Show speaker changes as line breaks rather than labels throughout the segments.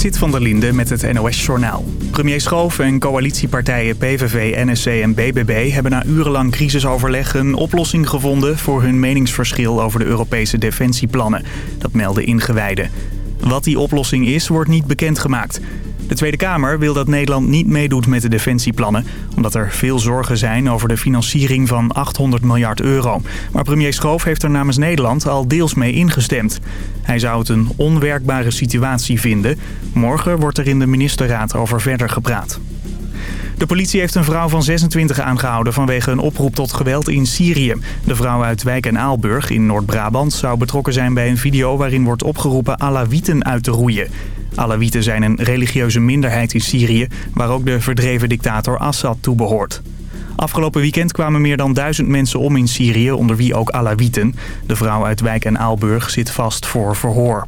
Zit van der Linde met het NOS-journaal. Premier Schoof en coalitiepartijen PVV, NSC en BBB... hebben na urenlang crisisoverleg een oplossing gevonden... voor hun meningsverschil over de Europese defensieplannen. Dat melden ingewijden. Wat die oplossing is, wordt niet bekendgemaakt. De Tweede Kamer wil dat Nederland niet meedoet met de defensieplannen... omdat er veel zorgen zijn over de financiering van 800 miljard euro. Maar premier Schoof heeft er namens Nederland al deels mee ingestemd. Hij zou het een onwerkbare situatie vinden. Morgen wordt er in de ministerraad over verder gepraat. De politie heeft een vrouw van 26 aangehouden vanwege een oproep tot geweld in Syrië. De vrouw uit Wijk en Aalburg in Noord-Brabant zou betrokken zijn bij een video waarin wordt opgeroepen Alawieten uit te roeien. Alawieten zijn een religieuze minderheid in Syrië, waar ook de verdreven dictator Assad toe behoort. Afgelopen weekend kwamen meer dan duizend mensen om in Syrië, onder wie ook Alawieten. De vrouw uit Wijk en Aalburg zit vast voor verhoor.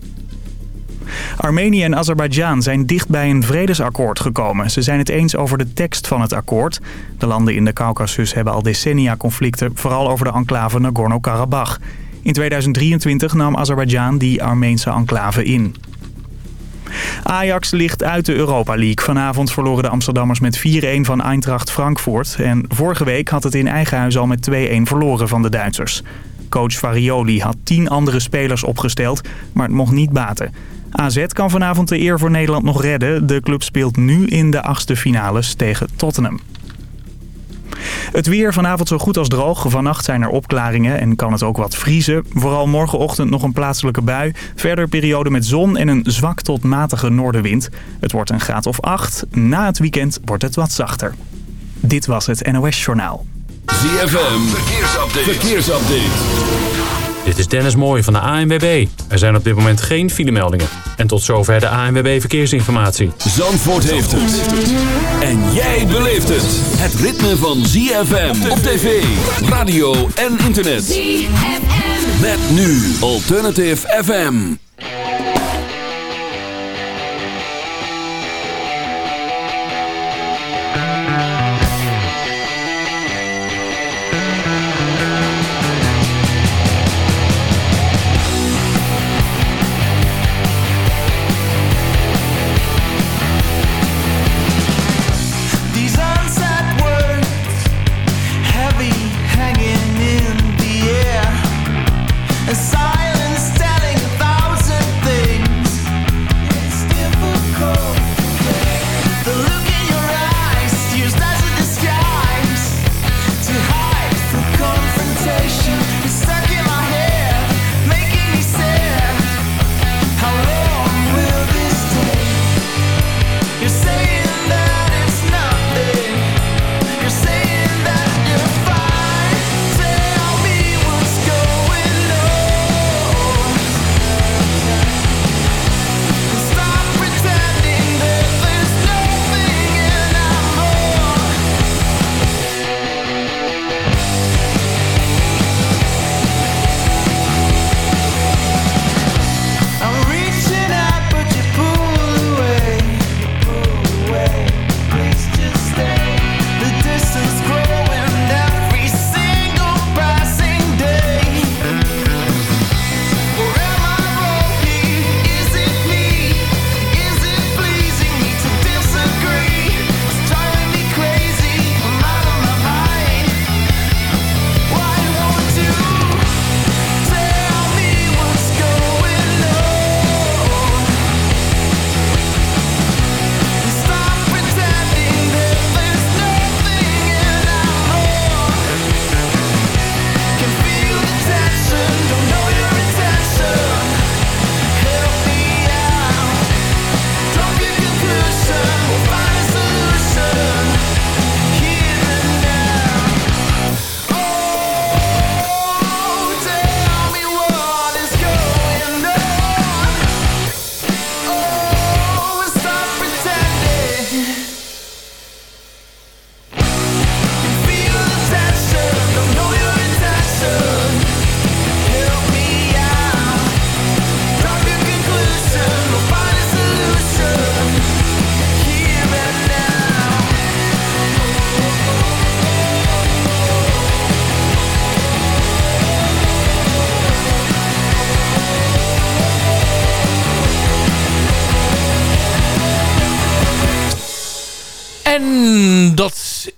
Armenië en Azerbeidzjan zijn dicht bij een vredesakkoord gekomen. Ze zijn het eens over de tekst van het akkoord. De landen in de Caucasus hebben al decennia conflicten, vooral over de enclave Nagorno-Karabakh. In 2023 nam Azerbeidzjan die Armeense enclave in. Ajax ligt uit de Europa League. Vanavond verloren de Amsterdammers met 4-1 van Eintracht Frankfurt. En vorige week had het in eigen huis al met 2-1 verloren van de Duitsers. Coach Farioli had 10 andere spelers opgesteld, maar het mocht niet baten. AZ kan vanavond de eer voor Nederland nog redden. De club speelt nu in de achtste finales tegen Tottenham. Het weer vanavond zo goed als droog. Vannacht zijn er opklaringen en kan het ook wat vriezen. Vooral morgenochtend nog een plaatselijke bui. Verder periode met zon en een zwak tot matige noordenwind. Het wordt een graad of 8. Na het weekend wordt het wat zachter. Dit was het NOS Journaal.
ZFM, verkeersupdate. verkeersupdate.
Dit is Dennis Mooij van de ANWB. Er zijn op dit moment geen filemeldingen. En tot zover de ANWB Verkeersinformatie.
Zandvoort heeft het. En jij beleeft het. Het ritme van ZFM op tv, radio en internet. ZFM. Met nu Alternative FM.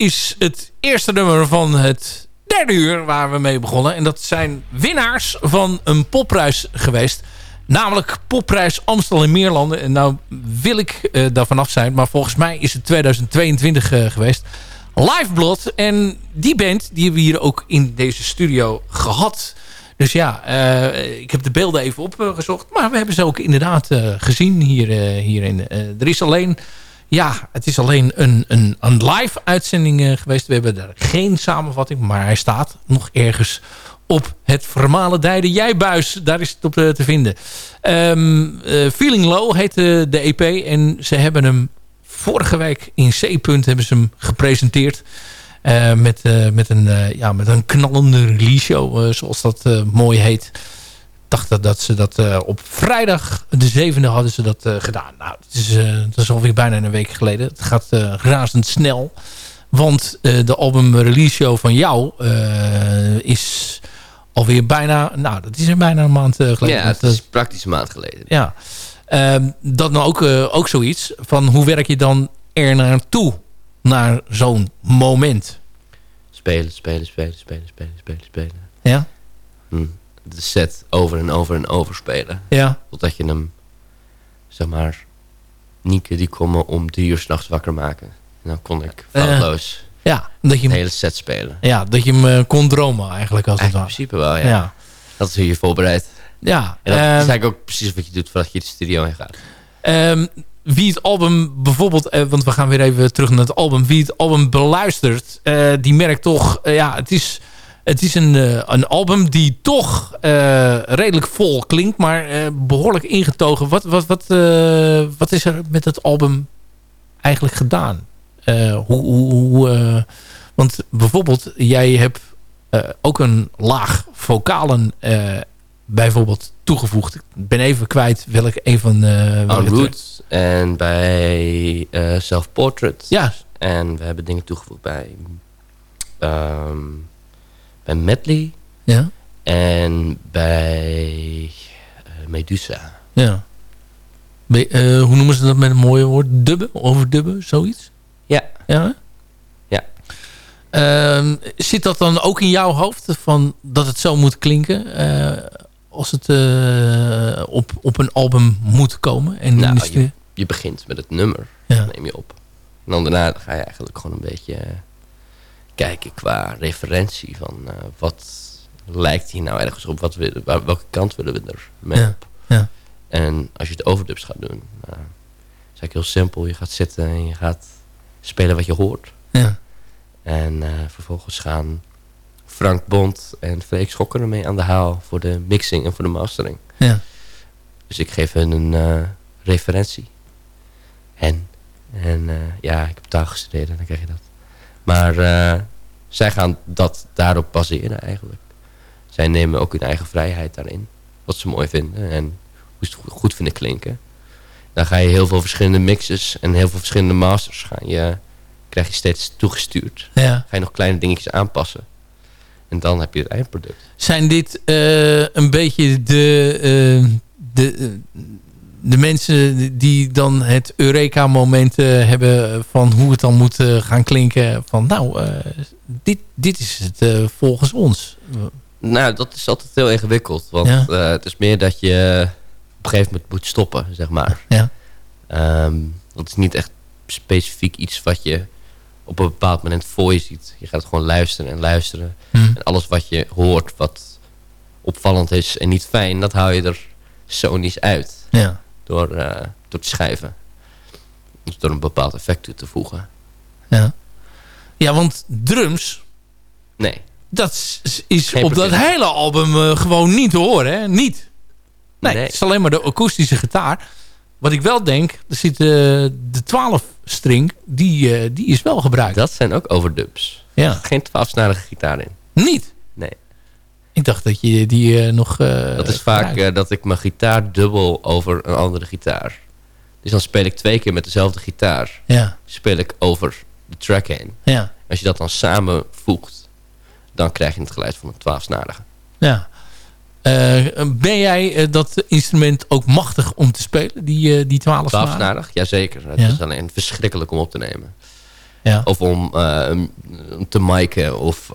Is het eerste nummer van het derde uur waar we mee begonnen. En dat zijn winnaars van een popprijs geweest. Namelijk popprijs Amstel in Meerlanden. En nou wil ik uh, daar vanaf zijn. Maar volgens mij is het 2022 uh, geweest. Liveblood. En die band die hebben we hier ook in deze studio gehad. Dus ja, uh, ik heb de beelden even opgezocht. Maar we hebben ze ook inderdaad gezien hier, hierin. er is alleen ja, het is alleen een, een, een live uitzending uh, geweest. We hebben daar geen samenvatting, maar hij staat nog ergens op het vermalendijde Jijbuis. Daar is het op uh, te vinden. Um, uh, Feeling Low heet de EP en ze hebben hem vorige week in C-punt hebben ze hem gepresenteerd. met, met, een, ja, met een knallende release show, zoals dat mooi heet dacht dat ze dat uh, op vrijdag de zevende hadden ze dat uh, gedaan. Nou, het is, uh, dat is alweer bijna een week geleden. Het gaat razendsnel. Want de album release show van jou is alweer bijna... Nou, dat is er bijna een maand geleden.
Ja, het is praktisch een maand geleden.
Ja. Ehm, dat nou ook, ook zoiets. Van hoe werk je dan er naartoe? Naar zo'n moment?
Spelen, spelen, spelen, spelen, spelen, spelen, spelen.
Ja?
Hm de set over en over en over spelen.
Ja.
Totdat je hem, zeg maar, Nieke die kon me om drie uur s'nachts wakker maken. En dan kon ik foutloos uh,
ja, dat je
de hele set spelen.
Ja, dat je hem uh, kon dromen eigenlijk als
eigenlijk het In principe wel, ja. ja. Dat is hoe je voorbereid.
Ja.
En dat uh, is eigenlijk ook precies wat je doet voordat je de studio in gaat.
Um, wie het album bijvoorbeeld, eh, want we gaan weer even terug naar het album. Wie het album beluistert, die merkt toch, ja, het is het is een, uh, een album die toch uh, redelijk vol klinkt, maar uh, behoorlijk ingetogen. Wat, wat, wat, wat is er met het album eigenlijk gedaan? hoe, hoe, want bijvoorbeeld, jij hebt ook een laag vocalen bijvoorbeeld toegevoegd. Ik ben even kwijt welke een van...
Uh, Roots en bij Self Portrait.
Ja.
En we hebben dingen toegevoegd bij... Um, bij Medley.
Ja.
En bij uh, Medusa.
Ja. Be uh, hoe noemen ze dat met een mooie woord? Dubben? Overdubben? Zoiets?
Ja.
Ja?
Ja.
Uh, zit dat dan ook in jouw hoofd? Van dat het zo moet klinken? Uh, als het op, op een album moet komen? En
nou, je, je, begint met het nummer. Ja. neem je op. En dan daarna ga je eigenlijk gewoon een beetje kijken qua referentie van uh, wat lijkt hier nou ergens op, wat we, waar, welke kant willen we er mee
ja,
op.
Ja.
En als je het overdubs gaat doen, uh, is eigenlijk heel simpel. Je gaat zitten en je gaat spelen wat je hoort.
Ja.
En uh, vervolgens gaan Frank Bond en Freek Schokker ermee aan de haal voor de mixing en voor de mastering.
Ja.
Dus ik geef hen een referentie. En, en ja, ik heb taal gestudeerd en dan krijg je dat. Maar uh, zij gaan dat daarop baseren eigenlijk. Zij nemen ook hun eigen vrijheid daarin. Wat ze mooi vinden en hoe ze het goed vinden klinken. Dan ga je heel veel verschillende mixes en heel veel verschillende masters gaan je, krijg je steeds toegestuurd.
Ja.
Ga je nog kleine dingetjes aanpassen. En dan heb je het eindproduct.
Zijn dit uh, een beetje de, uh, de, de mensen die dan het Eureka-moment uh, hebben van hoe het dan moet uh, gaan klinken. Van nou, uh, dit, dit is het volgens ons.
Nou, dat is altijd heel ingewikkeld. Want ja. het is meer dat je op een gegeven moment moet stoppen, zeg maar.
Ja.
Um, dat is niet echt specifiek iets wat je op een bepaald moment voor je ziet. Je gaat gewoon luisteren en luisteren.
Hmm.
En alles wat je hoort wat opvallend is en niet fijn, dat hou je er sonisch uit.
Ja
door, uh, door te schrijven. Dus door een bepaald effect toe te voegen.
Ja, ja want drums...
Nee.
Dat is Geen op dat hele album uh, gewoon niet te horen, hè? Niet. Nee, nee, het is alleen maar de akoestische gitaar. Wat ik wel denk, er zit uh, de 12 string, die, die is wel gebruikt.
Dat zijn ook overdubs.
Ja.
Geen 12-snarige gitaar in.
Niet? Ik dacht dat je die uh, nog... Uh,
dat is vaak uh, dat ik mijn gitaar dubbel over een andere gitaar. Dus dan speel ik twee keer met dezelfde gitaar.
Ja.
Speel ik over de track heen.
Ja.
Als je dat dan samenvoegt, dan krijg je het geluid van een twaalfsnarige.
Ja. ben jij dat instrument ook machtig om te spelen, die, die twaalfsnarig?
Jazeker. Het ja. is alleen verschrikkelijk om op te nemen. Ja. Of om te miken of...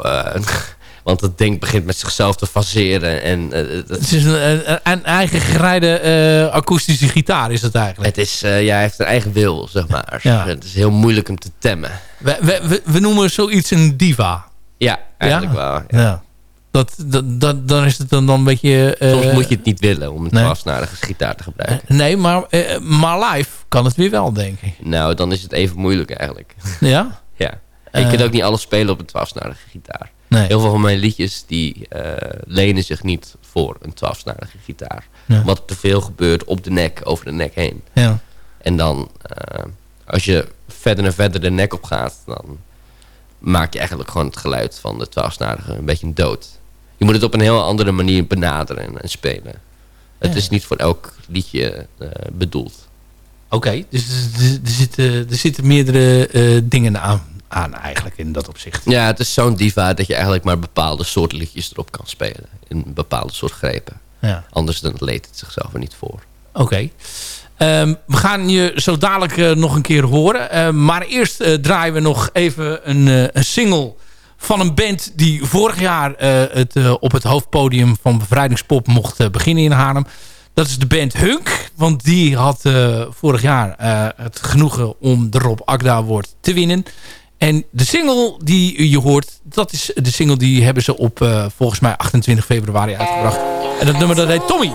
Want het ding begint met zichzelf te faseren. En,
het is een, een, eigen gerijde akoestische gitaar is het eigenlijk.
Het is, ja, hij heeft een eigen wil, zeg maar. Ja. Het is heel moeilijk hem te temmen.
We, we, we noemen zoiets een diva.
Ja, eigenlijk wel. Ja.
Dat, dat, dat, dan is het dan, dan een beetje...
Uh, Soms moet je het niet willen om een nee. gitaar te gebruiken.
Uh, nee, maar, uh, maar live kan het weer wel, denk ik.
Nou, dan is het even moeilijk eigenlijk.
Ja?
ja. Je kunt ook niet alles spelen op een twaalfsnarige gitaar. Nee. Heel veel van mijn liedjes die lenen zich niet voor een twaalfsnarige gitaar. Ja. Wat te veel gebeurt op de nek, over de nek heen.
Ja.
En dan, als je verder en verder de nek op gaat, dan maak je eigenlijk gewoon het geluid van de twaalfsnarige een beetje dood. Je moet het op een heel andere manier benaderen en spelen. Het is niet voor elk liedje uh, bedoeld.
Oké, dus er zitten, er zitten meerdere uh, dingen aan, aan eigenlijk in dat opzicht.
Ja, het is zo'n diva dat je eigenlijk maar bepaalde soorten liedjes erop kan spelen. In een bepaalde soort grepen.
Ja.
Anders dan leed het zichzelf er niet voor.
Oké. Um, we gaan je zo dadelijk uh, nog een keer horen. Uh, maar eerst uh, draaien we nog even een, een, single van een band... die vorig jaar het, op het hoofdpodium van Bevrijdingspop mocht beginnen in Haarlem. Dat is de band Hunk. Want die had vorig jaar het genoegen om de Rob Agda Award te winnen. En de single die je hoort, dat is de single die hebben ze op volgens mij 28 februari uitgebracht. En dat nummer dat heet Tommy.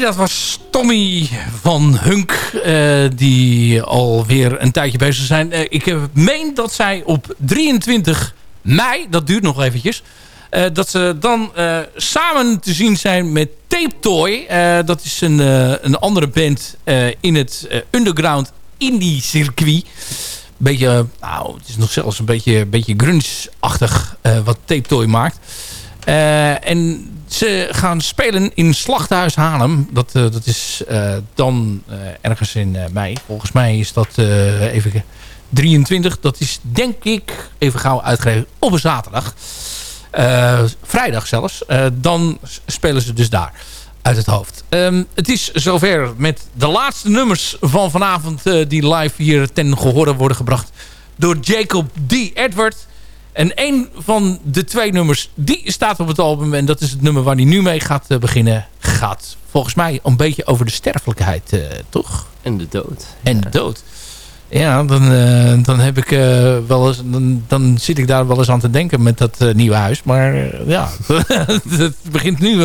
Dat was Tommy van Hunk, uh, die alweer een tijdje bezig zijn. Uh, ik meen dat zij op 23 mei, dat duurt nog eventjes... Dat ze dan samen te zien zijn met Tape Toy. dat is een, een andere band in het underground indie circuit. Beetje, nou, het is nog zelfs een beetje, beetje grunge-achtig wat Tape Toy maakt. en ze gaan spelen in Slachthuis Haarlem. Dat, uh, dat is uh, dan uh, ergens in mei. Volgens mij is dat even 23. Dat is denk ik, even gauw uitgegeven, op een zaterdag. vrijdag zelfs. dan spelen ze dus daar uit het hoofd. Um, het is zover met de laatste nummers van vanavond... die live hier ten gehore worden gebracht door Jacob D. Edward... En een van de twee nummers, die staat op het album. En dat is het nummer waar hij nu mee gaat uh, beginnen. Gaat volgens mij een beetje over de sterfelijkheid, uh, toch?
En de dood.
En ja. de dood. Ja, dan, uh, dan heb ik wel eens, dan, dan zit ik daar wel eens aan te denken met dat nieuwe huis. Maar ja, het begint nu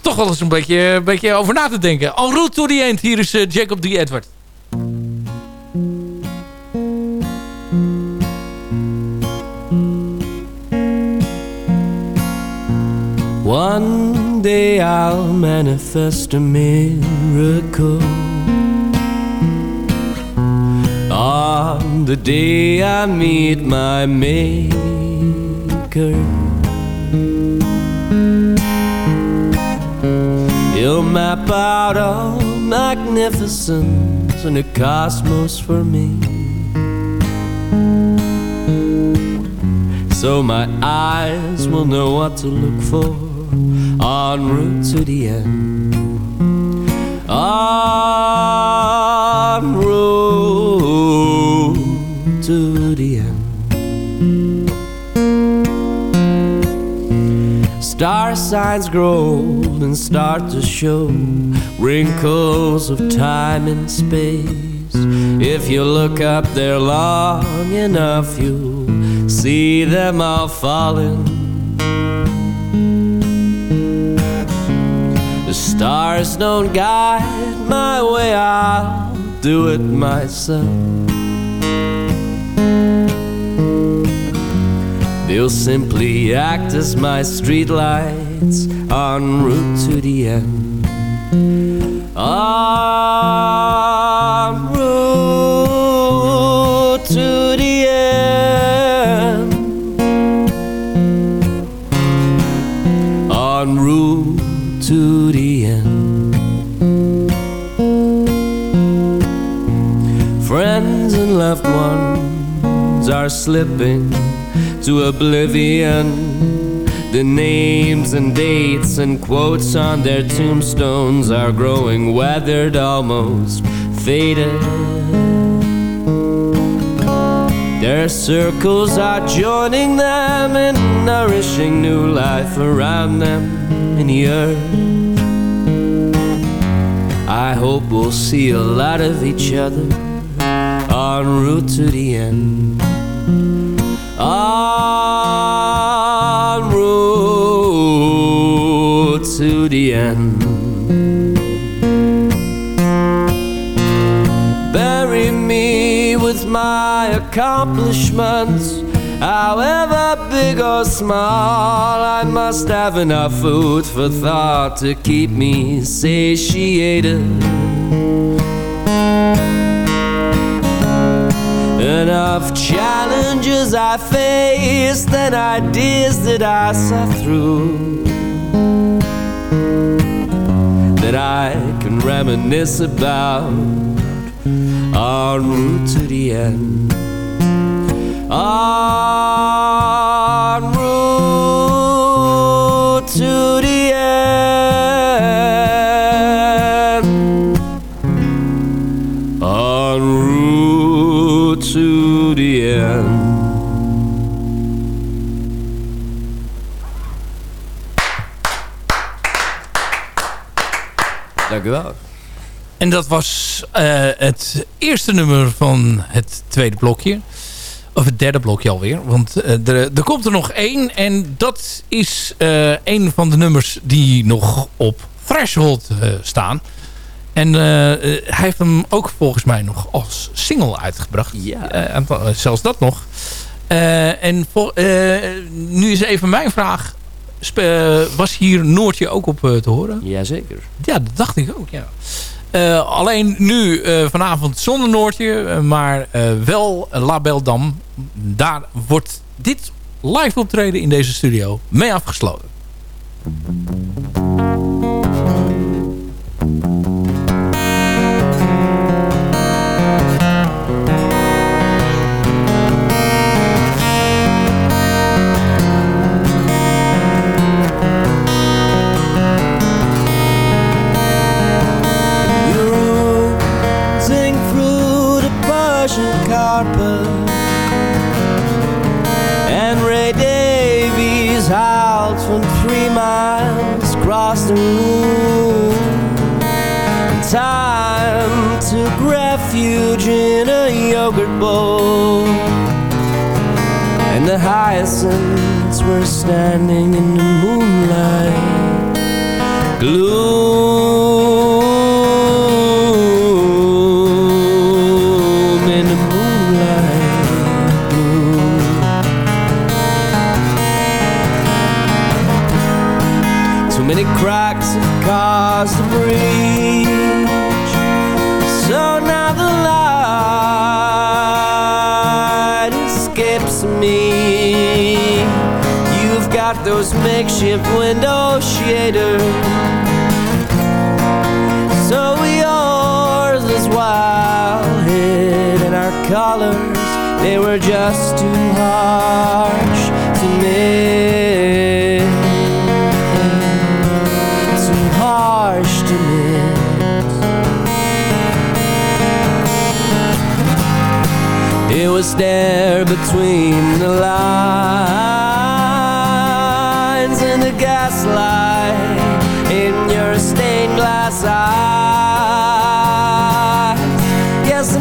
toch wel eens een beetje, een beetje over na te denken. En route to the end, hier is Jacob D. Edward.
One day I'll manifest a miracle. On the day I meet my Maker. He'll map out all magnificence in the cosmos for me. So my eyes will know what to look for en route to the end. En route to the end. Star signs grow and start to show wrinkles of time and space. If you look up there long enough, you'll see them all falling stars don't guide my way, I'll do it myself. They'll simply act as my streetlights en route to the end. En are slipping to oblivion. The names and dates and quotes on their tombstones are growing weathered, almost faded. Their circles are joining them and nourishing new life around them in the earth. I hope we'll see a lot of each other en route to the end. En route to the end. Bury me with my accomplishments. However big or small, I must have enough food for thought to keep me satiated. Enough challenges I faced and ideas that I saw through that I can reminisce about en route to the end. En En
dat was uh, het eerste nummer van het tweede blokje. Of het derde blokje alweer. Want uh, er, er, komt er nog één. En dat is uh, een van de nummers die nog op
Threshold staan. En hij heeft hem ook volgens mij nog als single uitgebracht.
Ja.
zelfs dat nog. en nu is even mijn vraag. was hier Noortje ook op te horen?
Jazeker.
Ja, dat dacht ik ook, ja. Uh, alleen nu uh, vanavond zonder Noortje, uh, maar wel La Beldam. Daar wordt dit live optreden in deze studio mee afgesloten.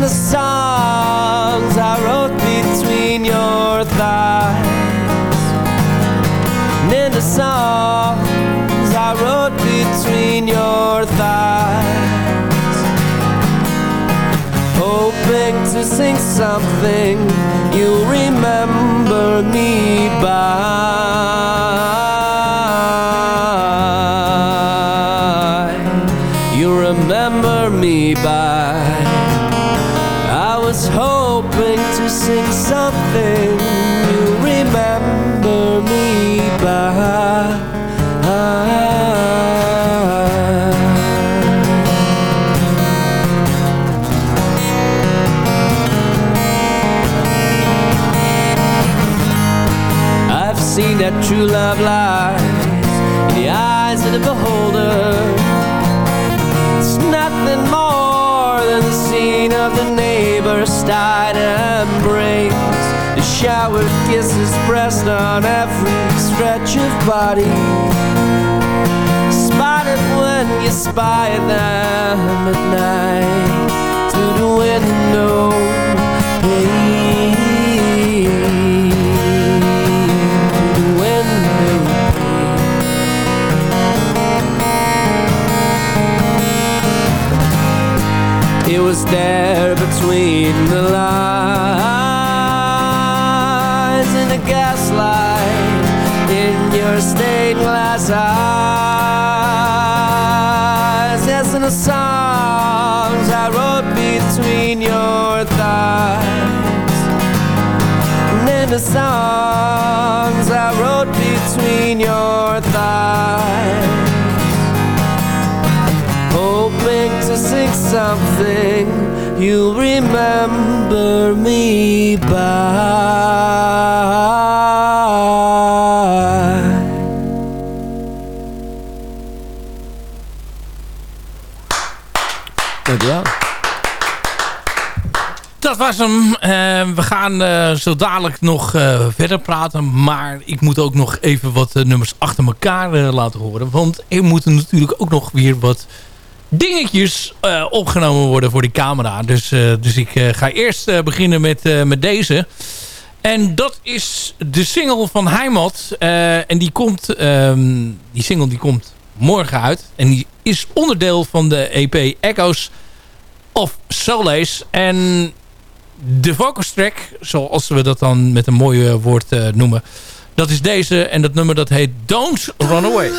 The songs I wrote between your thighs. And in the songs I wrote between your thighs hoping to sing something you'll remember me by. Love lies in the eyes of the beholder. It's nothing more than the scene of the neighbor's snide embrace. The showered kisses pressed on every stretch of body. Spotted when you spy them at night there between the lines in the gaslight in your stained glass eyes. Yes, in the songs I wrote between your thighs. And in the songs I wrote between your thighs hoping to sing something you'll remember me by. Dankjewel. Dat was hem. Uh, we gaan uh, zo dadelijk nog uh, verder praten. Maar ik moet ook nog even wat nummers achter elkaar laten horen. Want er moeten natuurlijk ook nog weer wat dingetjes uh, opgenomen worden voor die camera. Dus, uh, dus ik uh, ga eerst beginnen met, met deze. En dat is de single van Heimat. en die komt, um, die single die komt
morgen uit. En die is onderdeel van de EP Echoes of Solace. En de focus track, zoals we dat dan met een mooi woord noemen... dat is deze en dat nummer dat heet Don't Run Away.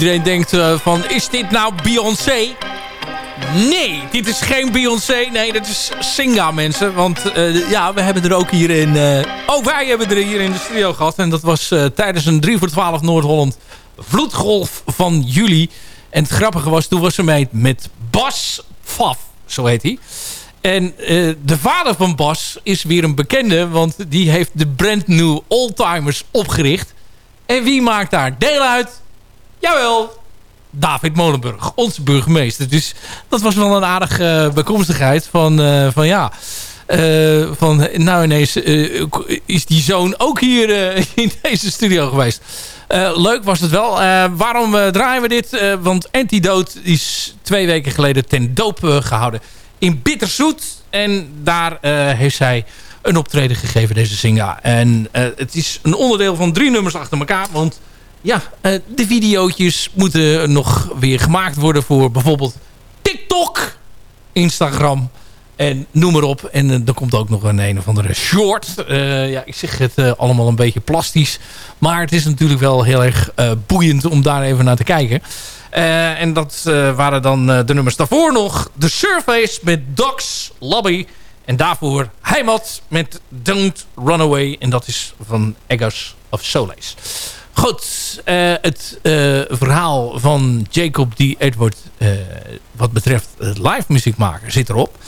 Iedereen denkt eh, van, is dit nou Beyoncé? Nee, dit is geen Beyoncé. Nee, dat is Singa, mensen. Want eh, ja, we hebben er ook hier in... eh, ook wij hebben er hier in de studio gehad. En dat was tijdens een 3 voor 12 Noord-Holland vloedgolf van juli. En het grappige was, toen was ze mee met Bas Faf, zo heet hij. En de vader van Bas is weer een bekende, want die heeft de brand new Oldtimers opgericht. En wie maakt daar deel uit? Jawel, David Molenburg, onze burgemeester. Dus dat was wel een aardige eh, bijkomstigheid van, eh, van ja... eh, van nou ineens is die zoon ook hier in deze studio geweest. Leuk was het wel. Waarom draaien we dit? Want Antidote is twee weken geleden ten doop eh, gehouden in Bitterzoet. En daar heeft zij een optreden gegeven, deze Singa. En het is een onderdeel van drie nummers achter elkaar. Want ja, eh, de videootjes moeten nog weer gemaakt worden voor bijvoorbeeld TikTok, Instagram en noem maar op. En uh, er komt ook nog een een of andere short. Uh, ja, ik zeg het allemaal een beetje plastisch. Maar het is natuurlijk wel heel erg boeiend om daar even naar te kijken. en dat waren dan de nummers daarvoor nog. The Surface met Docs Lobby. En daarvoor Heimat met Don't Run Away. En dat is van Eggers of Solace. Goed, uh, het uh, verhaal van Jacob D. Edward... Uh, wat betreft live muziek maken zit erop.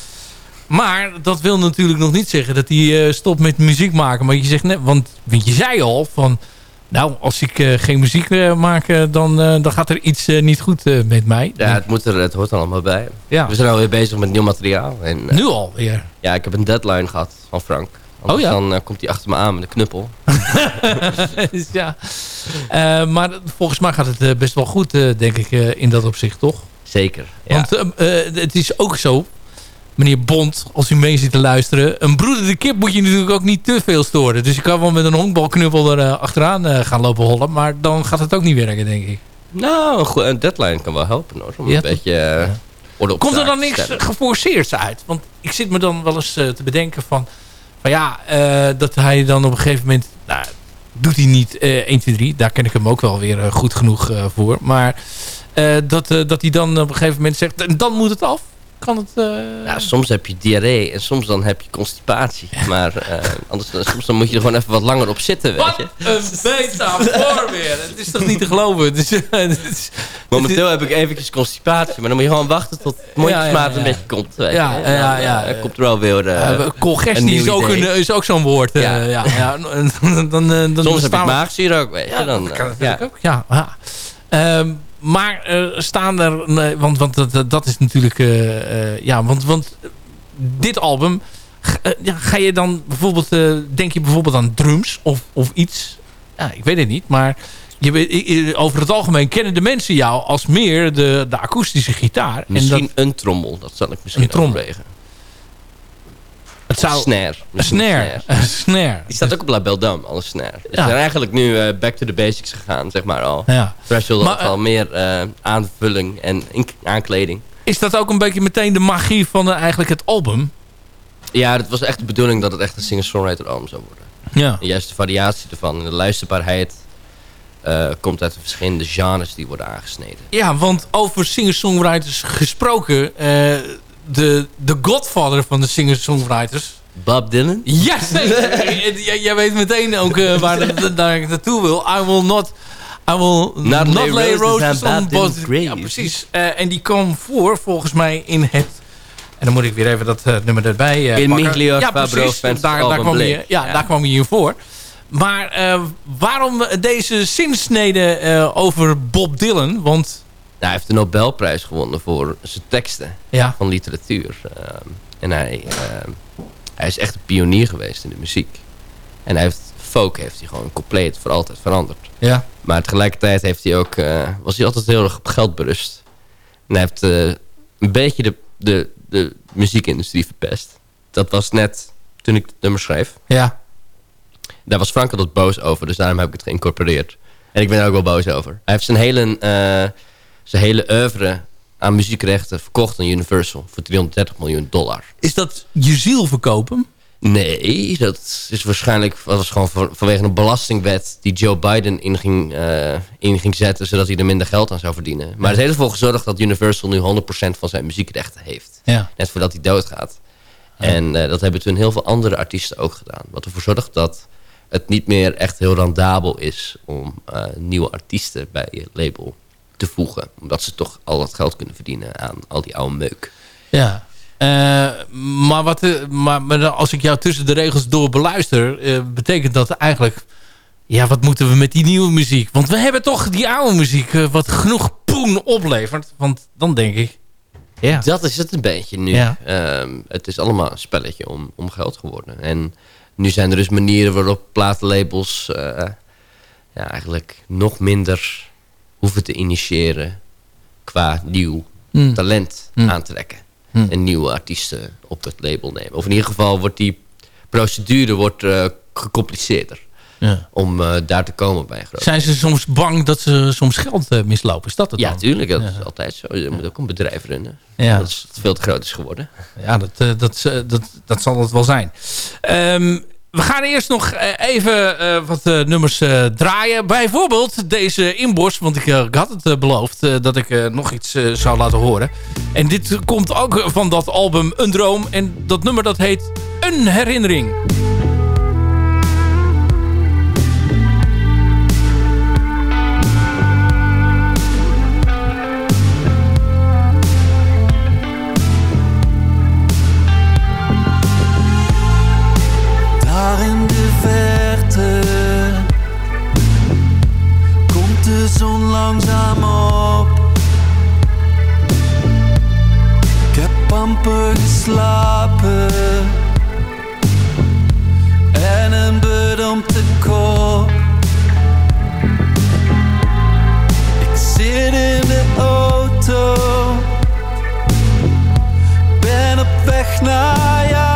Maar dat wil natuurlijk nog niet zeggen dat hij stopt met muziek maken. Maar je zegt net, want, want je zei al van... Nou, als ik geen muziek maak, dan, dan gaat er iets niet goed met mij.
Ja, het, moet er, het hoort er allemaal bij. Ja. We zijn alweer bezig met nieuw materiaal. En,
nu alweer?
Ja, ik heb een deadline gehad van Frank. Anders
oh ja?
dan uh, komt hij achter me aan met een knuppel.
ja. Uh, maar volgens mij gaat het uh, best wel goed, denk ik, in dat opzicht, toch?
Zeker,
ja. Want het is ook zo, meneer Bond, als u mee zit te luisteren... een broedende kip moet je natuurlijk ook niet te veel storen. Dus je kan wel met een honkbalknuppel er achteraan gaan lopen hollen... maar dan gaat het ook niet werken, denk ik.
Nou, een deadline kan wel helpen, hoor. Om ja, een beetje...
Komt er dan niks geforceerds uit? Want ik zit me dan wel eens eh, te bedenken van... van ja, eh, dat hij dan op een gegeven moment... Nou, doet hij niet eh 1, 2, 3. Daar ken ik hem ook wel weer eh, goed genoeg eh, voor. Maar dat, dat hij dan op een gegeven moment zegt... "En dan moet het af. Kan het... eh,
Ja, soms heb je diarree en soms dan heb je constipatie. Maar eh, anders, dan- soms dan moet je er gewoon even wat langer op zitten, weet
Wat
je.
een metafoor weer. Het is toch niet te geloven. Is, is-
Momenteel heb ik eventjes constipatie, maar dan moet je gewoon wachten tot het mondjesmaat
Ja,
een beetje komt. Weet
Ja,
je.
Ja, ja.
eh, dan komt er wel weer...
congestie is ook, een, is ook zo'n woord. ja.
Ja.
Dan, dan, dan,
soms heb ik maagzuur ook, weet je.
Ja,
dan,
dat kan
ja.
natuurlijk ook. Ja, ja. Maar eh, staan er... want want dat, dat- is natuurlijk... eh, eh, ja, want, want dit album... ja, ga je dan bijvoorbeeld... denk je bijvoorbeeld aan drums of, of iets? Ja, ik weet het niet. Maar je, over het algemeen kennen de mensen jou als meer de, de akoestische gitaar.
Misschien
En dat,
een trommel, dat zal ik misschien
Een
overwegen.
Het zou...
Snare.
Een snare. Een snare.
Die staat ook op La Belle Dame, alle snare. Dus
Ja.
we zijn eigenlijk nu eh, back to the basics gegaan, zeg maar al.
Ja.
Threshold
Maar,
had al meer eh, aanvulling en aankleding.
Is dat ook een beetje meteen de magie van eh, eigenlijk het album?
Ja, het was echt de bedoeling dat het echt een singer-songwriter album zou worden.
Ja.
En juist de variatie ervan en de luisterbaarheid eh, komt uit de verschillende genres die worden aangesneden.
Ja, want over singer-songwriters gesproken... eh, de, de godfather van de singer-songwriters...
Bob Dylan?
Ja, zeker. Jij- Jij weet meteen ook eh, waar, ik naartoe wil. I will not... I will not,
lay
lay
roses on Bob.
Ja, precies. Eh, en die kwam voor, volgens mij, in het... En dan moet ik weer even dat eh, nummer erbij eh
In. Miglior
Ja,
Fabro
precies. Daar, daar, kwam hij, ja,
Ja.
daar kwam hij in voor. Maar eh, waarom deze zinsnede eh, over Bob Dylan? Want
hij heeft de Nobelprijs gewonnen voor zijn teksten
ja,
van literatuur. Ehm, en hij, ehm, hij is echt een pionier geweest in de muziek. En hij heeft, folk heeft hij gewoon compleet voor altijd veranderd.
ja,
Maar tegelijkertijd heeft hij ook, eh, was hij altijd heel erg op geld berust. En hij heeft eh, een beetje de, de, de muziekindustrie verpest. Dat was net toen ik het nummer schreef.
ja,
Daar was Frank altijd boos over, dus daarom heb ik het geïncorporeerd. En ik ben er ook wel boos over. Hij heeft zijn hele, eh, zijn hele oeuvre aan muziekrechten verkocht aan Universal voor 330 miljoen dollar.
Is dat je ziel verkopen?
Nee, dat is waarschijnlijk dat was gewoon van- vanwege een belastingwet die Joe Biden in ging, eh, in ging zetten, zodat hij er minder geld aan zou verdienen. Maar het heeft ervoor gezorgd dat Universal nu 100% van zijn muziekrechten heeft.
Ja.
Net voordat hij doodgaat. En eh, dat hebben toen heel veel andere artiesten ook gedaan. Wat ervoor zorgt dat het niet meer echt heel rendabel is om eh, nieuwe artiesten bij je label te voegen. Omdat ze toch al dat geld kunnen verdienen aan al die oude meuk.
Ja. Eh, maar, wat, eh, maar, maar als ik jou tussen de regels door beluister... eh, betekent dat eigenlijk... Ja, wat moeten we met die nieuwe muziek? Want we hebben toch die oude muziek... wat genoeg poen oplevert. Want dan denk ik... Ja,
Dat is het een beetje nu.
Ja.
Ehm, het is allemaal een spelletje om, om geld geworden. En nu zijn er dus manieren waarop platenlabels ja, eigenlijk nog minder hoeven te initiëren qua nieuw
Hmm.
talent
Hmm.
aantrekken.
Hmm.
En nieuwe artiesten op het label nemen. Of in ieder geval wordt die procedure wordt, eh, gecompliceerder
ja.
om eh, daar te komen bij groot.
Zijn ze soms bang dat ze soms geld eh, mislopen? Is dat het
Ja,
dan?
tuurlijk. Dat
Ja.
is altijd zo. Je moet ook een bedrijf runnen.
Ja.
Dat is veel te groot is geworden.
Ja, dat, dat, dat, dat zal het wel zijn. Ehm, we gaan eerst nog eh, even eh, wat eh, nummers draaien. Bijvoorbeeld deze inbos. Want ik, had het beloofd dat ik nog iets zou laten horen. En dit komt ook van dat album Een Droom. En dat nummer dat heet Een Herinnering.
Langzaam op. Ik heb amper geslapen en een bedompte kop. Ik zit in de auto, ben op weg naar jou.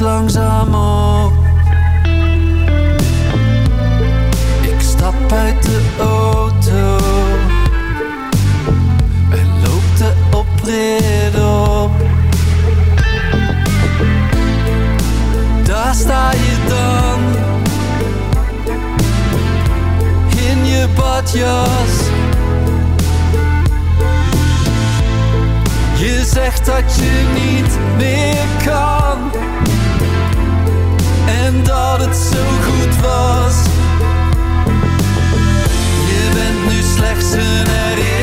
langzaam op. Ik stap uit de auto en loop de oprit op. Daar sta je dan in je badjas. Je zegt dat je niet meer kan dat het zo goed was. Je bent nu slechts een herinnering.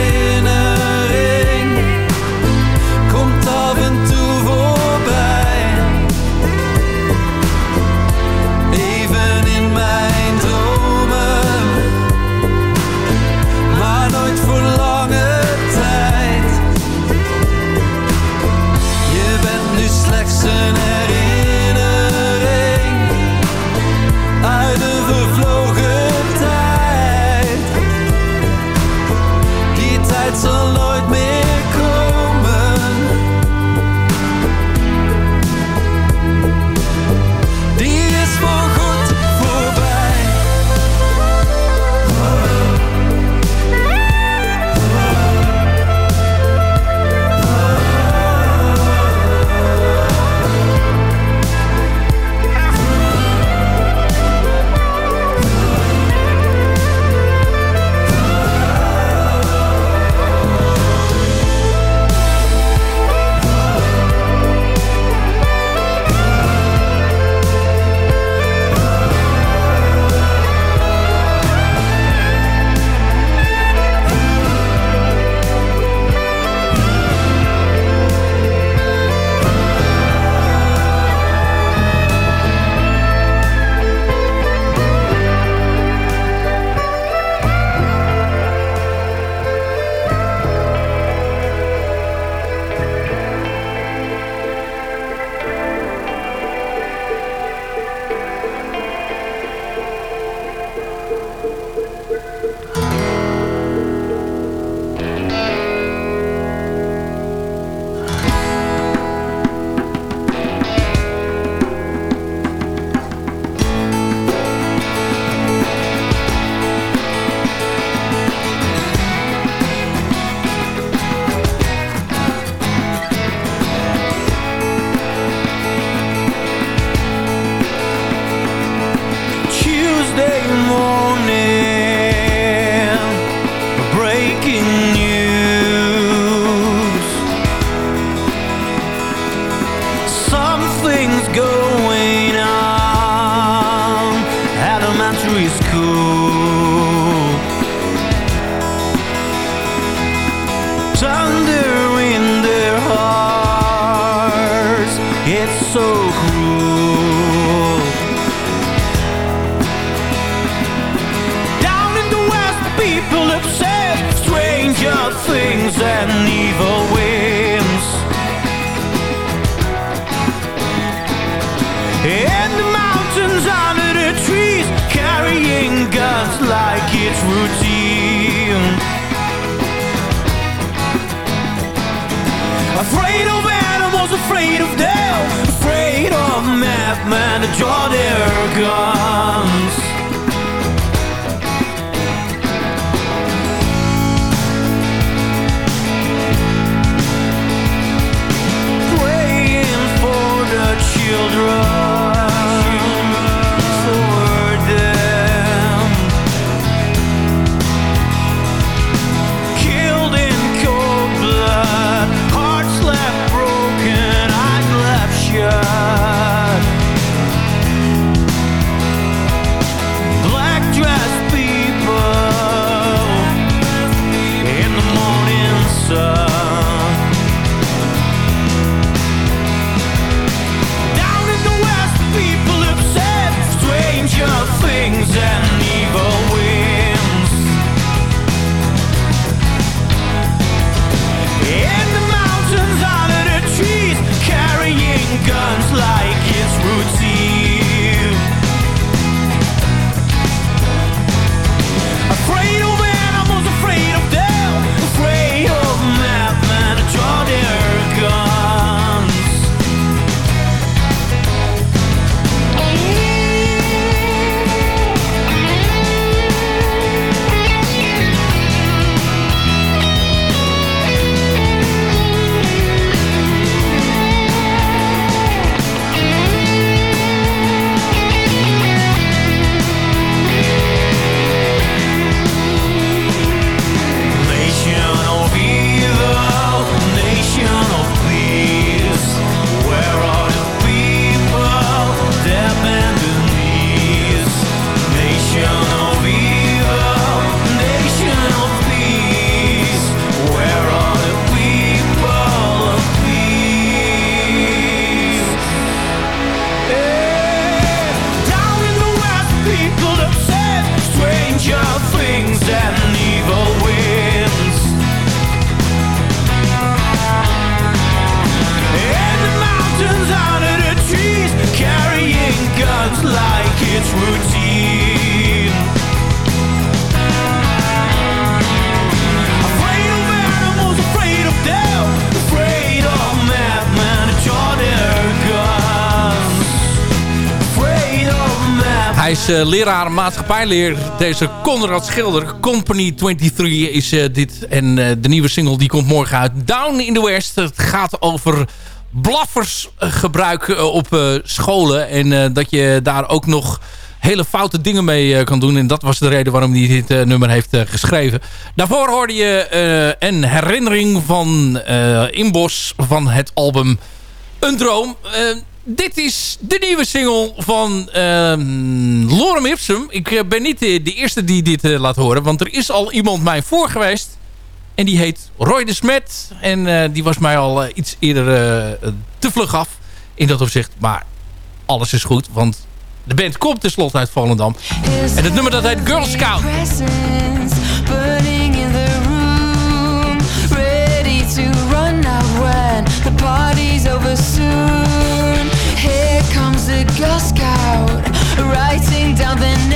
And to draw their guns.
Is uh, leraar maatschappijleer. Deze Conrad Schilder, Company 23 is uh, dit. En uh, de nieuwe single die komt morgen uit. Down in the West. Het gaat over blaffersgebruik op scholen. En dat je daar ook nog hele foute dingen mee kan doen. En dat was de reden waarom hij dit nummer heeft geschreven. Daarvoor hoorde je een herinnering van Inbos van het album Een Droom dit is de nieuwe single van uh, Lorem Ipsum. Ik uh, ben niet de, de, eerste die dit uh, laat horen. Want er is al iemand mij voor geweest. En die heet Roy de Smet. En uh, die was mij al iets eerder te vlug af. In dat opzicht. Maar alles is goed. Want de band komt tenslotte uit Volendam. En het nummer dat heet Girl Scout. Comes the Girl Scout Writing down their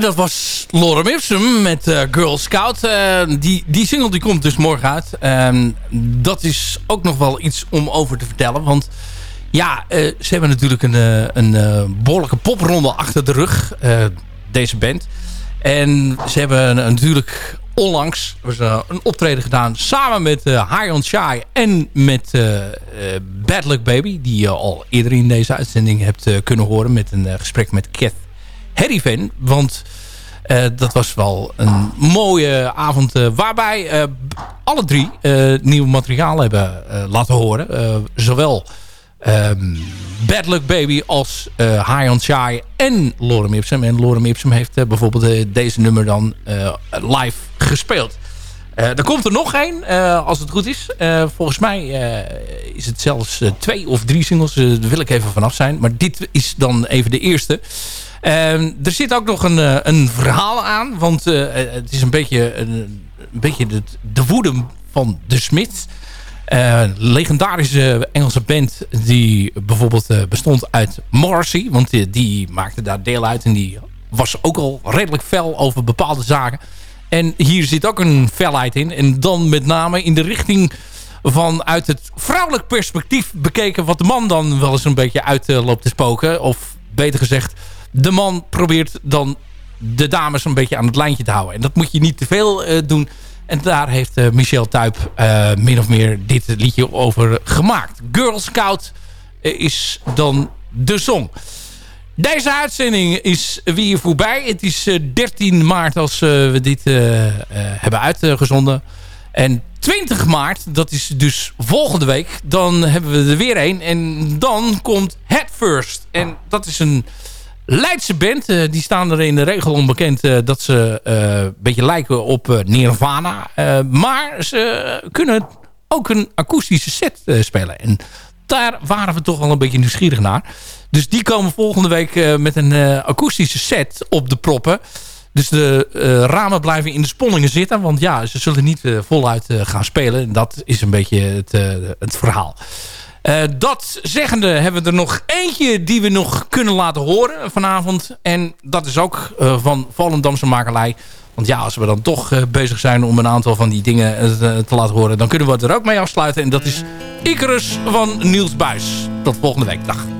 Dat was Lorem Ipsum met eh, Girl Scout. Eh, die, die single die komt dus morgen uit. Ehm, dat is ook nog wel iets om over te vertellen. Want ja, eh, ze hebben natuurlijk een, een eh, behoorlijke popronde achter de rug. deze band. En ze hebben natuurlijk onlangs een optreden gedaan. Samen met uh, on Shy en met Bad Luck Baby. Die je al eerder in deze uitzending hebt kunnen horen. Met een gesprek met Kath Harryvan. Want eh, dat was wel een mooie avond eh, waarbij eh, alle drie nieuw materiaal hebben laten horen. Zowel ehm, Bad Luck Baby als High on Shy en Lorem Ipsum. En Lorem Ipsum heeft bijvoorbeeld deze nummer dan live gespeeld. Er komt er nog één, als het goed is. Volgens mij is het zelfs twee of drie singles. Daar wil ik even vanaf zijn. Maar dit is dan even de eerste. Ehm, er zit ook nog een, eh, een verhaal aan. Want eh, het is een beetje, een, een beetje de, de woede van de Smith. Eh, legendarische Engelse band die bijvoorbeeld eh, bestond uit Morrissey. Want die, die maakte daar deel uit. En die was ook al redelijk fel over bepaalde zaken. En hier zit ook een felheid in. En dan met name in de richting van uit het vrouwelijk perspectief bekeken... wat de man dan wel eens een beetje uit eh, loopt te spoken. Of beter gezegd, de man probeert dan de dames een beetje aan het lijntje te houden. En dat moet je niet te veel eh, doen. En daar heeft eh, Michel Tuip eh, min of meer dit liedje over gemaakt. Girl Scout is dan de song. Deze uitzending is weer voorbij. Het is 13 maart als we dit hebben uitgezonden. En 20 maart, dat is dus volgende week, dan hebben we er weer een. En dan komt Head First. En dat is een Leidse band. die staan er in de regel onbekend dat ze een beetje lijken op Nirvana. maar ze kunnen ook een akoestische set spelen. En daar waren we toch wel een beetje nieuwsgierig naar. Dus die komen volgende week met een akoestische set op de proppen. Dus de ramen blijven in de sponningen zitten. Want ja, ze zullen niet voluit gaan spelen. En dat is een beetje het, het verhaal. Dat zeggende hebben we er nog eentje die we nog kunnen laten horen vanavond. En dat is ook van Volendamse Makelij. Want ja, als we dan toch bezig zijn om een aantal van die dingen te laten horen... dan kunnen we het er ook mee afsluiten. En dat is Icarus van Niels Buis. Tot volgende week. Dag.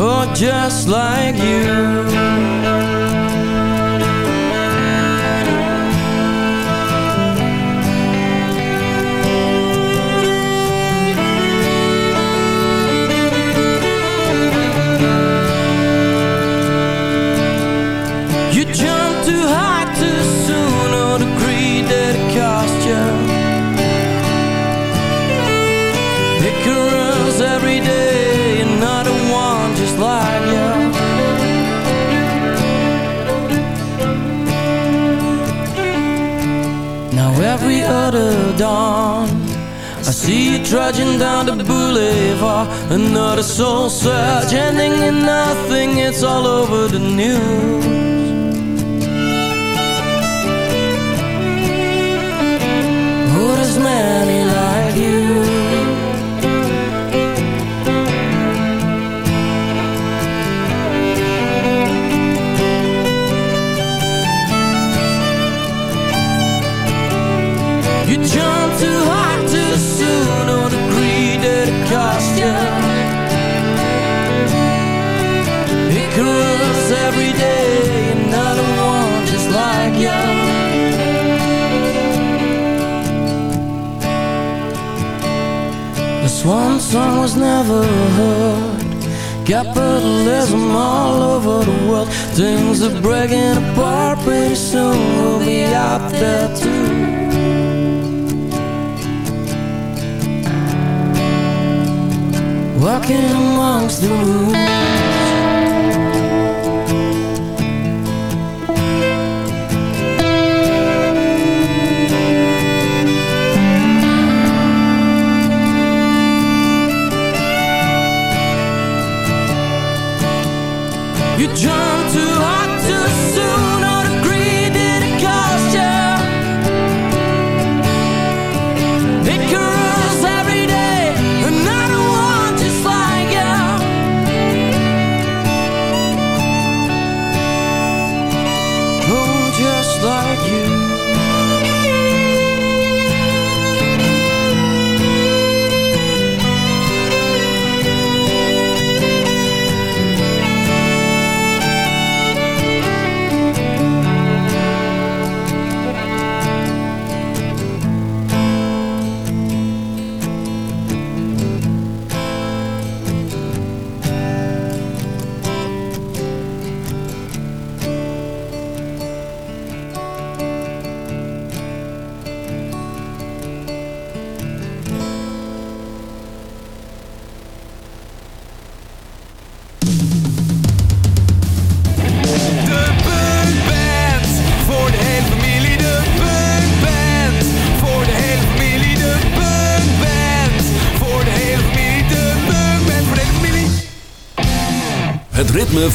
Oh, just like you. You other dawn. I see you trudging down the boulevard. Another soul search ending in nothing It's all over the news. Oh, there's many like You every day Another one just like you The swan song was never heard. Capitalism all over the world. Things are breaking apart Pretty soon. We'll be out there too. Walking amongst the ruins